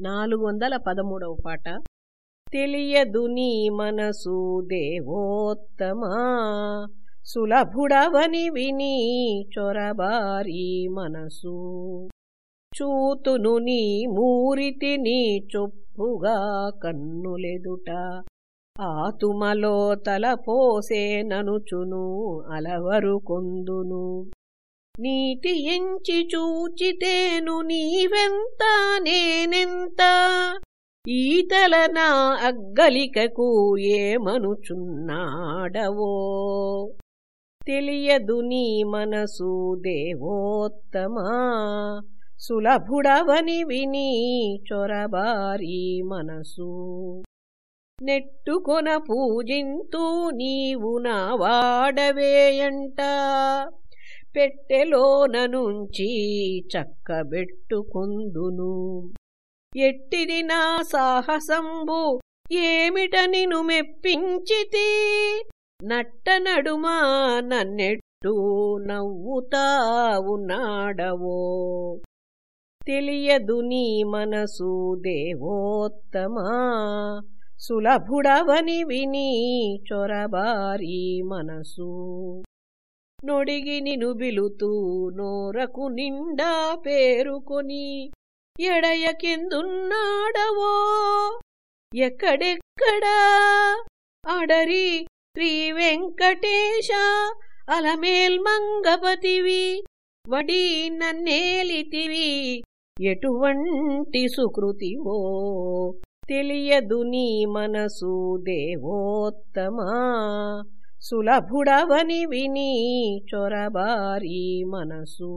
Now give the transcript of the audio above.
నాలుగు వందల పదమూడవ పాట. తెలియదు నీ మనసు దేవోత్తమా సులభుడవని విని చొరబారి మనసు. చూతును నీ మూరితి నీ చొప్పుగా కన్నులెదుట ఆతుమలో తలపోసే ననుచును అలవరు కొందును. నీతి ఎంచి చూచితేను నీవెంత నేనెంత? ఈతల నా అగ్గలికకు ఏమనుచున్నాడవో? తెలియదు నీ మనసు దేవోత్తమా? సులభుడవని విని చొరబారి మనసు. నెట్టుకొన పూజింతూ నీవు నా వాడవేయంట? పెట్టెలోననుంచి చక్కబెట్టుకుందును. ఎట్టిది నా సాహసంబు? ఏమిట నిను మెప్పించితి? నట్ట నడుమా నన్నెట్టు నవ్వుతావున్నాడవో తెలియదు నీ మనసు దేవోత్తమా? సులభుడవని విని చొరబారి మనసు. నొడిగి నిను బిలుతూ నోరకు నిండా పేరుకొని ఎడయకెందున్నాడవో? ఎక్కడెక్కడా? అడరి శ్రీ వెంకటేశ అలమేల్మంగపతివి వడి నన్నేలితివి ఎటువంటి సుకృతివో తెలియదు నీ మనసు దేవోత్తమా? సులభుడవని విని చొరబారి మనసు.